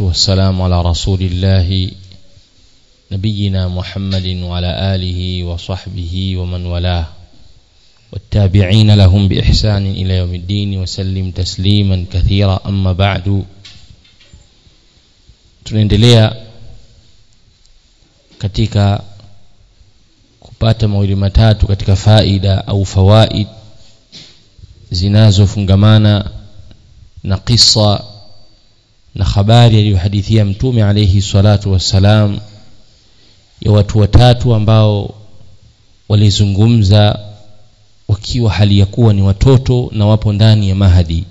والسلام على رسول الله نبينا محمد وعلى آله وصحبه ومن والاه. والتابعين لهم بإحسان إلى يوم الدين وسلم تسليما كثيرا. أما بعد tunaendelea katika kupata mawili matatu katika faida au fawaid zinazofungamana na qissa na habari aliyohadithia mtume alayhi salatu wassalam ya watu watatu ambao walizungumza wakiwa hali ya kuwa ni watoto na wapo ndani ya mahadi.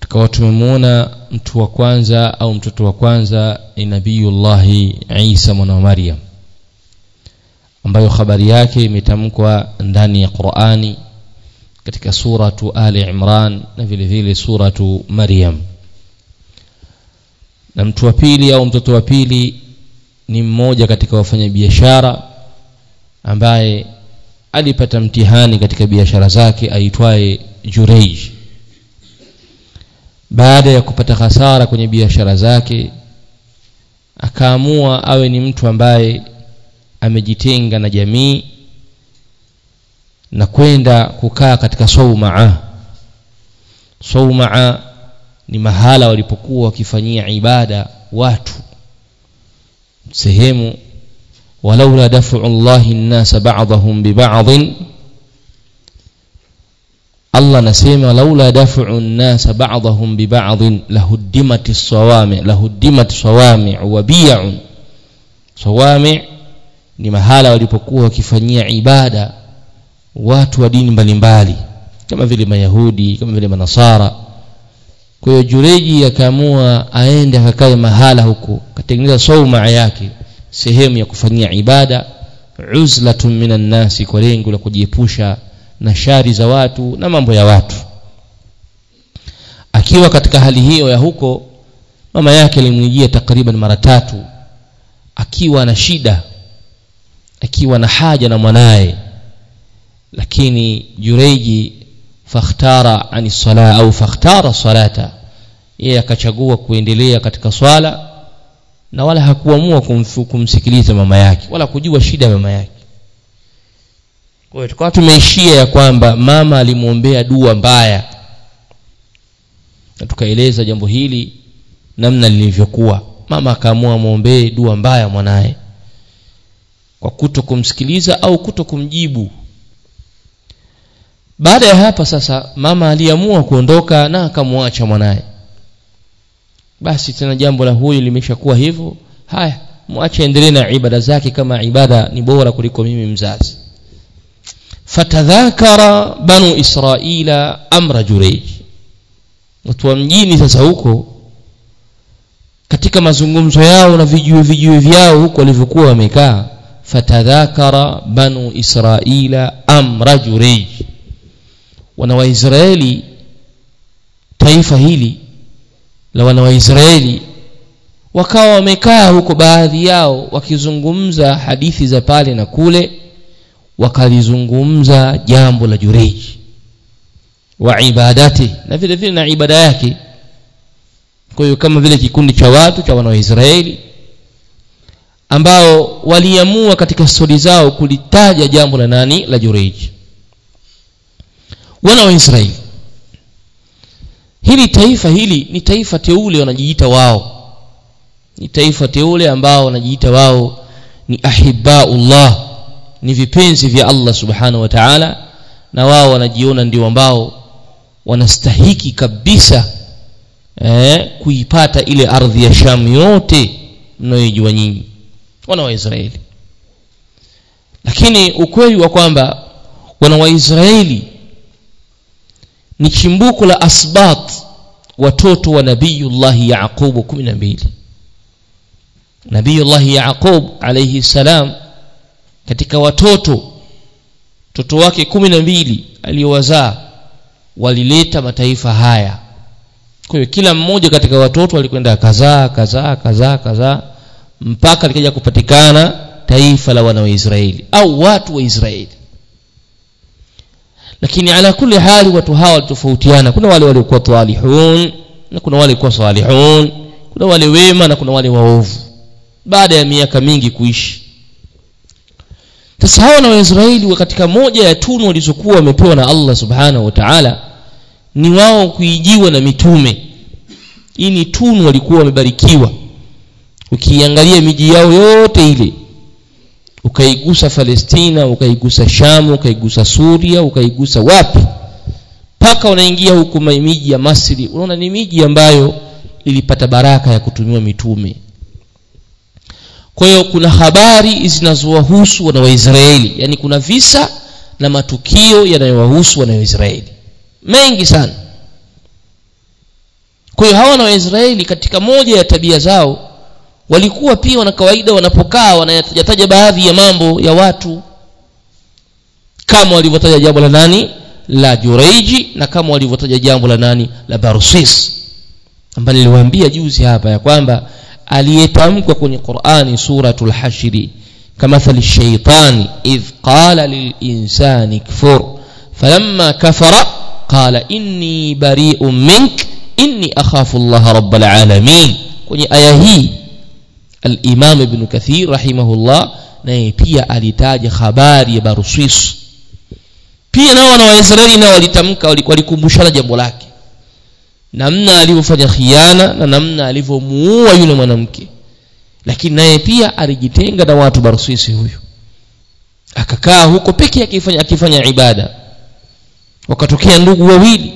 Tukawa tumemwona mtu wa kwanza au mtoto wa kwanza ni nabiyullahi Isa mwana wa Maryam ambayo habari yake imetamkwa ndani ya Qur'ani katika suratu Ali Imran na vile vile suratu Maryam na mtu wa pili au mtoto wa pili ni mmoja katika wafanyabiashara ambaye alipata mtihani katika biashara zake aitwaye Jureij. Baada ya kupata hasara kwenye biashara zake akaamua awe ni mtu ambaye amejitenga na jamii na kwenda kukaa katika saumaa saumaa ni mahala walipokuwa wakifanyia ibada watu sehemu walaula daf'u Allahi an-nas ba'dahum bi ba'd Allah nasema laula daf'u an-nas ba'dahum bi ba'd lahuddimat as-sawami' lahuddimat sawami' wa bi'un sawami' ni mahala walipokuwa wakifanyia ibada watu wa dini mbalimbali kama vile mayahudi kama vile manasara kwa hiyo jureji akaamua aende akakae mahala huko katengeneza sauma yake sehemu ya kufanyia ibada uzlatun minan nasi kwa lengo la kujiepusha na shari za watu na mambo ya watu. Akiwa katika hali hiyo ya huko mama yake alimwijia takriban mara tatu akiwa na shida akiwa na haja na mwanaye. Lakini jureji fakhtara ani sala au fakhtara salata yeye akachagua kuendelea katika swala na wala hakuamua kumsikiliza mama yake wala kujua shida ya mama yake. Kwa hiyo tukawa tumeishia ya kwamba mama alimwombea dua mbaya na tukaeleza jambo hili namna lilivyokuwa. Mama akaamua muombee dua mbaya mwanaye kwa kuto kumsikiliza au kuto kumjibu. Baada ya hapa sasa mama aliamua kuondoka na akamwacha mwanaye basi tena jambo la huyu limeshakuwa hivyo. Haya mwache endelee na ibada zake kama ibada ni bora kuliko mimi mzazi. Fatadhakara banu israila amra jurej watu wa mjini sasa huko katika mazungumzo yao na vijue vijue vyao huko walivyokuwa wamekaa fatadhakara banu israila amra jurej wana waisraeli taifa hili la wana wa Israeli. Wakawa wamekaa huko baadhi yao wakizungumza hadithi za pale na kule wakalizungumza jambo la jureji wa ibadati na vile vile na ibada yake. Kwa hiyo kama vile kikundi cha watu cha wana wa Israeli ambao waliamua katika stori zao kulitaja jambo la nani? La jureji wana wa Israeli hili taifa hili ni taifa teule wanajiita wao. Ni taifa teule ambao wanajiita wao ni ahibaullah ni vipenzi vya Allah subhanahu wa ta'ala na wao wanajiona ndio ambao wanastahiki kabisa eh, kuipata ile ardhi ya Sham yote mnayojua nyinyi. Wana wa Israeli. Lakini ukweli wa kwamba wana Waisraeli ni chimbuko la asbat watoto wa nabiyullahi yaqubu 12 nabiyullahi yaqub alayhi salam katika watoto mtoto wake 12 aliyowazaa walileta mataifa haya. Kwa hiyo kila mmoja katika watoto alikwenda kazaa kazaa kazaa kazaa mpaka likaja kupatikana taifa la wana wa Israeli au watu wa Israeli lakini ala kulli hali watu hawa walitofautiana. Kuna wale waliokuwa salihun na kuna wale kuwa salihun kuna wale wema na kuna wale waovu. Baada ya miaka mingi kuishi. Sasa hawa na waisraeli katika moja ya tunu walizokuwa wamepewa na allah subhanahu wa taala ni wao kuijiwa na mitume. Hii ni tunu walikuwa wamebarikiwa. Ukiangalia miji yao yote ile ukaigusa palestina ukaigusa shamu ukaigusa suria ukaigusa wapi? Mpaka unaingia huku miji ya masri unaona ni miji ambayo ilipata baraka ya kutumiwa mitume. Kwa hiyo kuna habari zinazowahusu wana waisraeli yani kuna visa na matukio yanayowahusu wana waisraeli mengi sana. Kwa hiyo hawa na waisraeli katika moja ya tabia zao walikuwa pia wana kawaida wanapokaa wanayataja baadhi ya mambo ya watu kama walivyotaja jambo la nani? La jureiji na kama walivyotaja jambo la nani? La barsis ambaye niliwaambia juzi hapa ya kwamba aliyetamkwa kwenye qurani suratul hashri kamathali shaitani idh qala lilinsani kfur falamma kafara qala inni bari'un mink inni akhafu Allah rabbal alamin. Kwenye aya hii al-imam ibn kathir rahimahullah naye pia alitaja habari ya baruswis pia nao wana waisraeli nao walitamka walikumbushana jambo lake. Namna alivyofanya khiana na namna alivyomuua yule mwanamke. Lakini naye pia alijitenga na watu Baruswis huyu akakaa huko peke akifanya, akifanya ibada. Wakatokea ndugu wawili.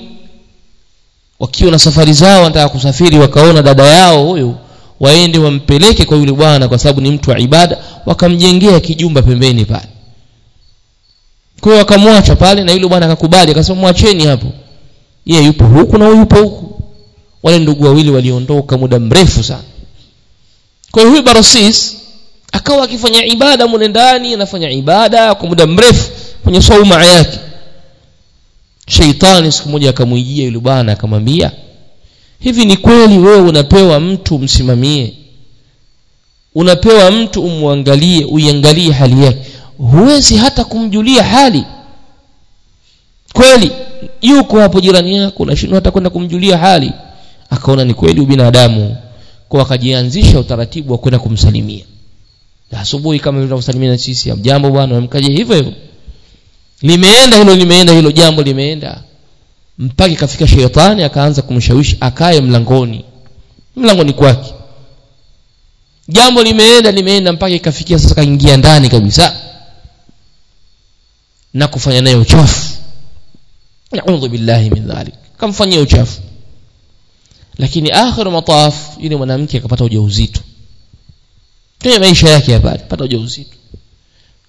Wakiwa na safari zao wanataka kusafiri wakaona dada yao huyu waende wampeleke kwa yule bwana kwa sababu ni mtu wa ibada wakamjengea kijumba pembeni pale. Kwa wakamwacha pale na yule bwana akakubali akasema mwacheni hapo. Yeye yupo huku na yupo huku. Wale ndugu wawili waliondoka muda mrefu sana. Kwa hiyo huyu barosis akawa akifanya ibada mule ndani anafanya ibada kwa muda mrefu kwenye sauma yake. Sheitani siku moja akamwijia yule bwana akamwambia hivi ni kweli wewe unapewa mtu msimamie unapewa mtu umwangalie uiangalie hali yake? Huwezi hata kumjulia hali. Kweli yuko hapo jirani yako unashindwa hata kwenda kumjulia hali. Akaona ni kweli ubinadamu kwa akajianzisha utaratibu wa kwenda kumsalimia. Asubuhi kama tunavyosalimia sisi jambo bwana amkaje? Hivyo hivyo. Limeenda hilo limeenda hilo jambo limeenda mpaka ikafika sheitani akaanza kumshawishi akae mlangoni. Mlangoni kwake. Jambo limeenda limeenda mpaka ikafikia sasa kaingia ndani kabisa na kufanya naye uchafu. Naudhu billahi min dhalik. Kamfanyia uchafu. Lakini akhiru mataf yule mwanamke akapata ujauzito. Kwenye maisha yake hapa pata ujauzito.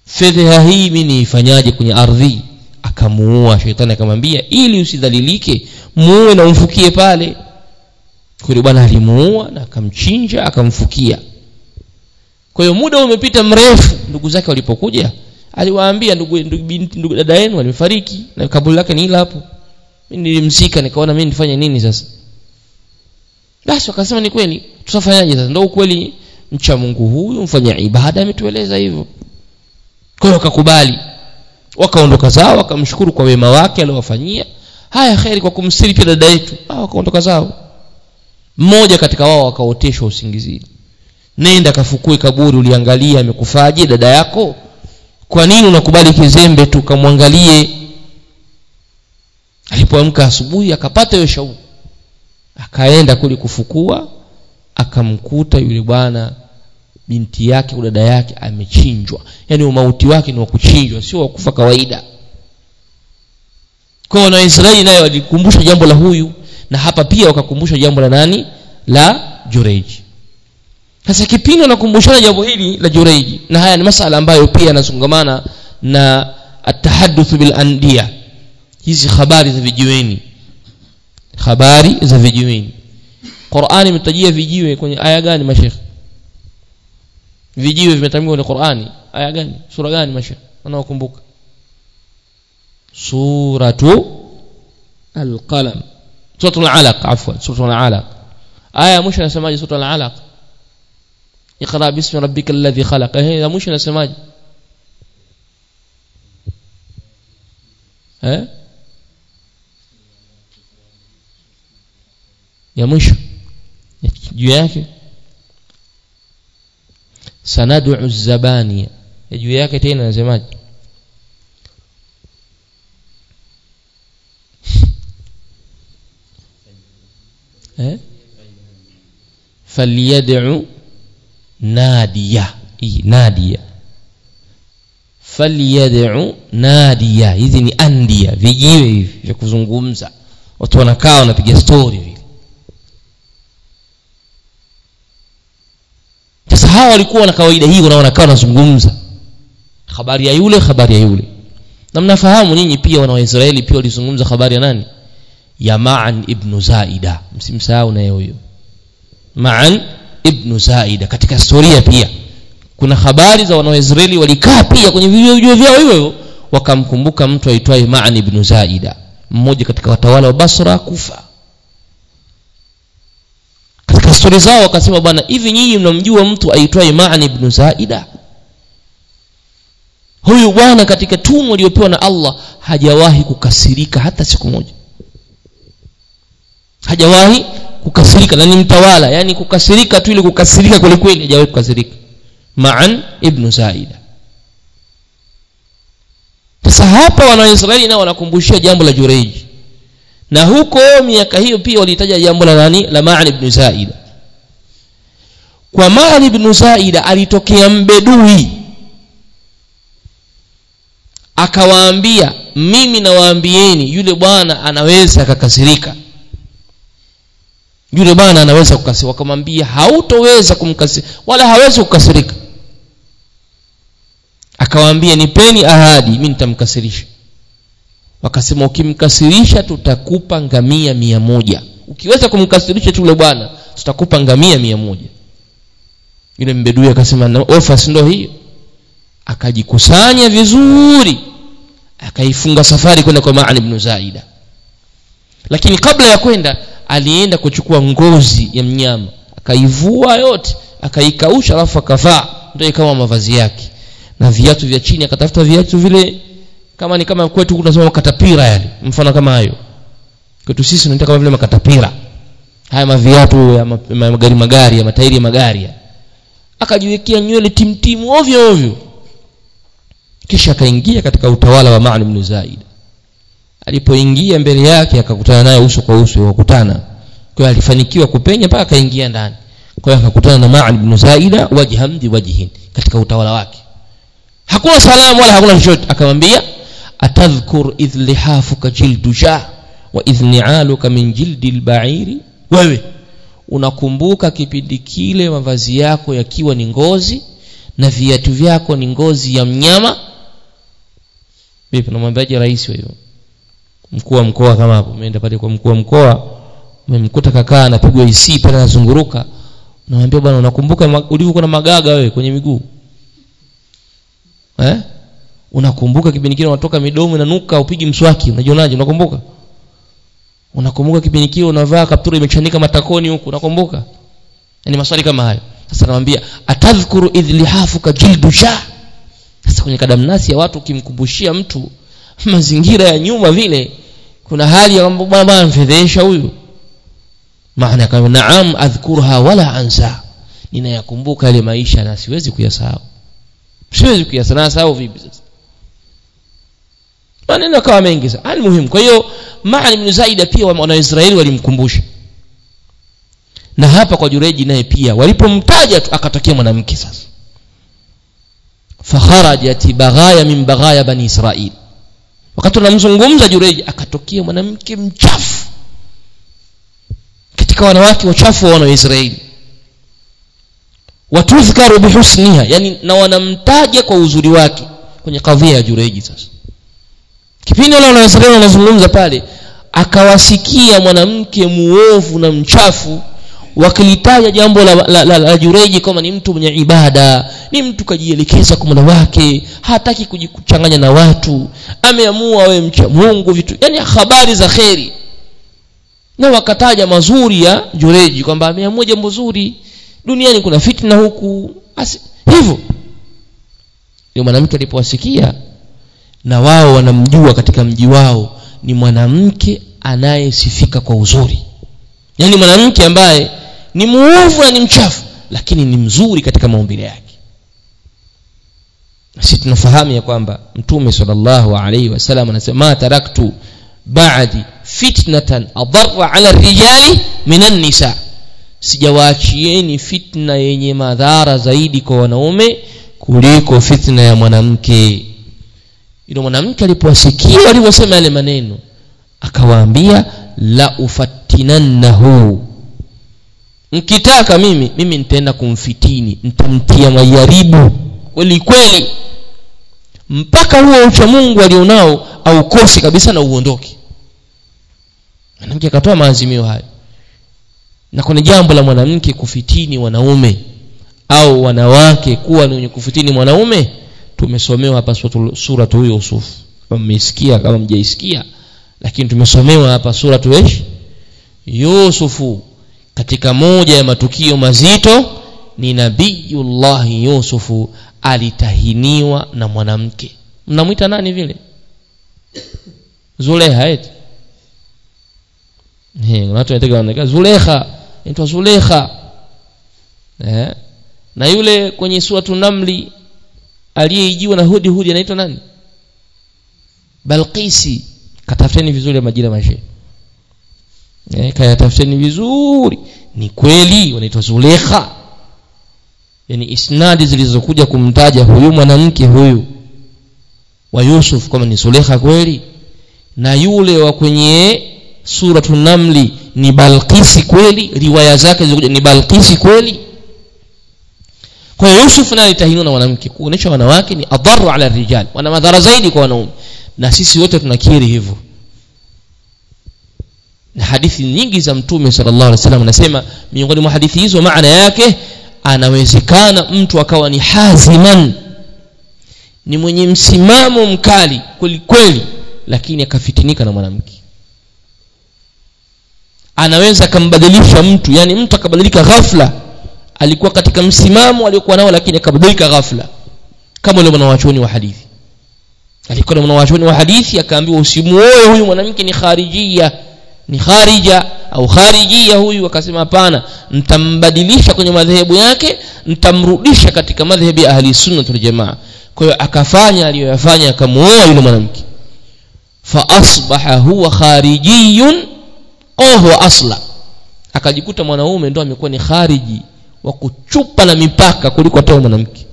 Fedheha hii mimi niifanyaje kwenye ardhi akamuua shetani akamwambia ili usidhalilike muue na umfukie pale. Kule bwana alimuua na akamchinja akamfukia. Kwa hiyo muda umepita mrefu ndugu zake walipokuja aliwaambia ndugu, ndugu, ndugu dada yenu alifariki na kaburi lake ni ila hapo. Mimi nilimsika nikaona mimi nifanye nini sasa? Basi wakasema ni kweli tutafanyaje sasa? Ndio ukweli mcha Mungu huyu mfanya ibada ametueleza hivyo. Kwa hiyo wakakubali wakaondoka zao wakamshukuru kwa wema wake aliowafanyia. Haya kheri kwa kumsiri pia dada yetu. Ah wakaondoka zao. Mmoja katika wao wakaoteshwa usingizini. Nenda kafukue kaburi uliangalia amekufaje dada yako. Kwa nini unakubali kizembe tu kamwangalie alipoamka asubuhi akapata hiyo shauku akaenda kuli kufukua akamkuta yule bwana binti yake au dada yake amechinjwa. Yani umauti wake ni wa kuchinjwa sio wa kufa kawaida. Kwa na Israeli nayo walikumbusha jambo la huyu na hapa pia wakakumbusha jambo la nani? La Jureji sasa kipindi wanakumbushana jambo hili la Jureji na haya ni masala ambayo pia yanasongamana na atahadduth bil andiya hizi habari za vijiweni. Habari za vijiweni. Qur'ani imetajia vijiwe kwenye aya gani mashekhe vijiwe vimetamkwa kwenye Qur'ani aya gani sura gani mashekhe wanaokumbuka suratu al-qalam suratul alaq afwan suratul alaq aya mwisho nasemaje suratul alaq اقرا باسم ربك الذي خلق هي مش nasemaje eh ya mwisho juu yake sanadu zabania ya juu yake tena nasemaje eh? Falyad'u nadiya. Nadiya. Falyad'u nadiya. Hizi ni andia vijiwe hivi vya kuzungumza. Watu wanakaa wanapiga story vile sasa hawa walikuwa na kawaida hii wanakaa wanazungumza. Habari ya yule habari ya yule. Na mnafahamu nyinyi pia wana waisraeli pia walizungumza habari ya nani? Ya Ma'an ibn Zaida. Msimsahau naye huyo. Ma'an ibn Zaida. Katika historia pia kuna habari za wanaoisraeli walikaa pia kwenye vijio vyao hivyo hivyo wakamkumbuka mtu aitwaye Ma'an ibn Zaida mmoja katika watawala wa Basra Kufa stori zao wakasema bwana hivi nyinyi mnamjua mtu aitwaye Ma'an ibn Zaida? Huyu bwana katika tunu aliyopewa na Allah hajawahi kukasirika hata siku moja. Hajawahi kukasirika na ni mtawala yani kukasirika tu ile kukasirika kwelikweli kweli hajawahi kukasirika. Ma'an ibn Zaida. Sasa hapa wanaisraeli nao wanakumbushia jambo la Jureji na huko miaka hiyo pia walitaja jambo la nani? La Ma'an ibn Zaida kwa Mali ibn Zaida alitokea mbedui. Akawaambia mimi nawaambieni yule bwana anaweza akakasirika. Yule bwana anaweza kukasirika. Wakamwambia hautoweza kumkasirika wala hawezi kukasirika. Akawaambia nipeni ahadi mimi nitamkasirisha. Wakasema ukimkasirisha tutakupa ngamia mia moja. Ukiweza kumkasirisha tu yule bwana tutakupa ngamia mia moja yule mbedui akasema ofa si ndo hiyo. Akajikusanya vizuri akaifunga safari kwenda kwa Ma'an ibn Zaida. Lakini kabla ya kwenda alienda kuchukua ngozi ya mnyama akaivua yote akaikausha alafu akavaa ndio ikawa mavazi yake. Na viatu vya chini akatafuta viatu vile kama ni kama kwetu tunasema makatapira yale mfano kama hayo. Kwetu sisi tunaita kama vile makatapira. Haya maviatu ya magari magari ya matairi ya magari akajiwekea nywele timtimu ovyo ovyo. Kisha akaingia katika utawala wa Ma'an ibn Zaid. Alipoingia mbele yake akakutana naye uso kwa uso wakutana. Kwa alifanikiwa kupenya mpaka akaingia ndani. Kwa hiyo akakutana na Ma'an ibn Zaida wajhan bi wajhin katika utawala wake. Hakuna salamu wala hakuna chochote. Akamwambia atadhkur idh lihafuka jildu sha wa idh ni'aluka min jildi al-ba'iri. Wewe unakumbuka kipindi kile mavazi yako yakiwa ni ngozi na viatu vyako ni ngozi ya mnyama? Vipi namwambiaje rais huyo mkuu wa mkoa kama hapo umeenda pale kwa mkuu wa mkoa umemkuta kakaa anapigwa isi pale anazunguruka. Namwambia bwana unakumbuka ulivyokuwa na magaga wewe kwenye miguu? Eh? Unakumbuka kipindi kile unatoka midomo inanuka upigi mswaki unajionaje? Unakumbuka unakumbuka kipindi kile unavaa kaptura imechanika matakoni huku unakumbuka? Yani maswali kama hayo. Sasa namwambia atadhkuru idh lihafuka jildu sha sasa kwenye kadamnasi ya watu ukimkumbushia mtu mazingira ya nyuma vile kuna hali ya kwamba bwana bwana mfedhesha huyu. Maana kama naam adhkurha wala ansa. Ninayakumbuka yale maisha na siwezi kuyasahau. Siwezi kuyasahau. Vipi sasa maneno yakawa mengi sana. Hali muhimu. Kwa hiyo Ma'an ibn Zaida pia wanaisraeli walimkumbusha. Na hapa kwa Jureji naye pia walipomtaja tu akatokea mwanamke sasa. Fakharajat baghaya min baghaya bani Israil wakati tunamzungumza Jureji akatokea mwanamke mchafu. Katika wanawake wachafu wa Israeli. Watudhkaru bihusniha yani na wanamtaja kwa uzuri wake kwenye kadhia ya Jureji sasa kipindi wale wanaisraeli wanazungumza pale akawasikia mwanamke muovu na mchafu wakilitaja jambo la, la, la, la jureji kama ni mtu mwenye ibada ni mtu kajielekeza kwa mola wake hataki kujichanganya na watu ameamua awe mcha mungu vitu yani habari za kheri. Na wakataja mazuri ya jureji kwamba ameamua jambo zuri duniani kuna fitna huku hivyo. Ndio mwanamke alipowasikia na wao wanamjua katika mji wao ni mwanamke anayesifika kwa uzuri. Yaani mwanamke ambaye ni muovu na ni mchafu lakini ni mzuri katika maumbile yake. Sisi tunafahamu ya kwamba mtume sallallahu alaihi wasallam anasema ma taraktu ba'di fitnatan adarra ala rijali minan nisa. Sijawaachieni fitna yenye madhara zaidi kwa wanaume kuliko fitna ya mwanamke yule mwanamke alipowasikia walivyosema yale maneno akawaambia la ufatinannahu. Mkitaka mimi mimi nitaenda kumfitini nitamtia majaribu kweli kweli. Mpaka huo ucha Mungu alionao aukosi kabisa na uondoke. Mwanamke akatoa maazimio hayo. Na kuna jambo la mwanamke kufitini wanaume au wanawake kuwa ni wenye kufitini mwanaume tumesomewa hapa suratu Yusuf. Kama mmesikia kama mjaisikia lakini tumesomewa hapa suratu ish Yusufu. Katika moja ya matukio mazito ni Nabiiullah Yusufu alitahiniwa na mwanamke. Mnamwita nani vile? Zulekha eti? Eh watu wanataka wanaeka Zulekha inaitwa Zulekha. Eh? Na yule kwenye suratu namli aliyeijiwa na hudi hudi anaitwa nani? Balqisi. Katafuteni vizuri majina mashe eh kayatafuteni vizuri. Ni kweli wanaitwa Zulekha. Yani isnadi zilizokuja kumtaja huyu mwanamke huyu wa Yusuf kama ni Zulekha kweli na yule wa kwenye suratu namli ni Balkisi kweli riwaya zake zilikuja ni Balkisi kweli kwa hiyo Yusuf naye alitahiniwa na mwanamke. Kuonesha wanawake ni adharu ala rijal. Wana madhara zaidi kwa wanaume. Na sisi wote tunakiri hivyo. Na hadithi nyingi za mtume sallallahu alaihi wasallam anasema miongoni mwa hadithi hizo maana yake anawezekana mtu akawa ni haziman. Ni mwenye msimamo mkali kweli kweli lakini akafitinika na mwanamke. Anaweza akambadilisha mtu yani mtu akabadilika ghafla alikuwa katika msimamo aliokuwa nao lakini akabadilika ghafla kama yule mwanachuoni wa hadithi. Alikuwa na mwanachuoni wa hadithi akaambiwa usimuoe huyu mwanamke ni kharijia ni kharija au kharijia huyu. Akasema hapana mtambadilisha kwenye madhehebu yake mtamrudisha katika madhehebu ya ahli sunna wal jamaa. Kwa hiyo akafanya aliyoyafanya akamuoa yule mwanamke. Fa asbaha huwa kharijiyun qahu asla. Akajikuta mwanaume ndo amekuwa ni khariji wa kuchupa na mipaka kuliko hata mwanamke.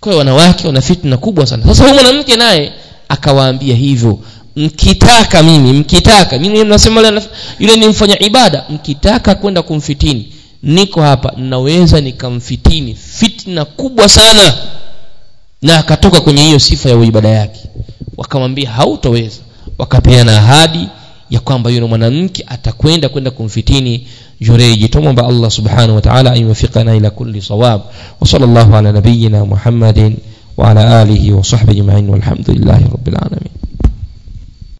Kwa wanawake wana fitna kubwa sana. Sasa huyu mwanamke naye akawaambia hivyo mkitaka mimi mkitaka mimi nasema yule ni mfanya ibada mkitaka kwenda kumfitini niko hapa naweza nikamfitini. Fitna kubwa sana. Na akatoka kwenye hiyo sifa ya ibada yake. Wakamwambia hautoweza wakapeana ahadi ya kwamba yule mwanamke atakwenda kwenda kumfitini jureji tumomba Allah subhanahu wa ta'ala ayuwafiqana ila kulli sawab wa sallallahu ala nabiyyina Muhammadin wa ala alihi wa sahbihi ajma'in walhamdulillahi alamin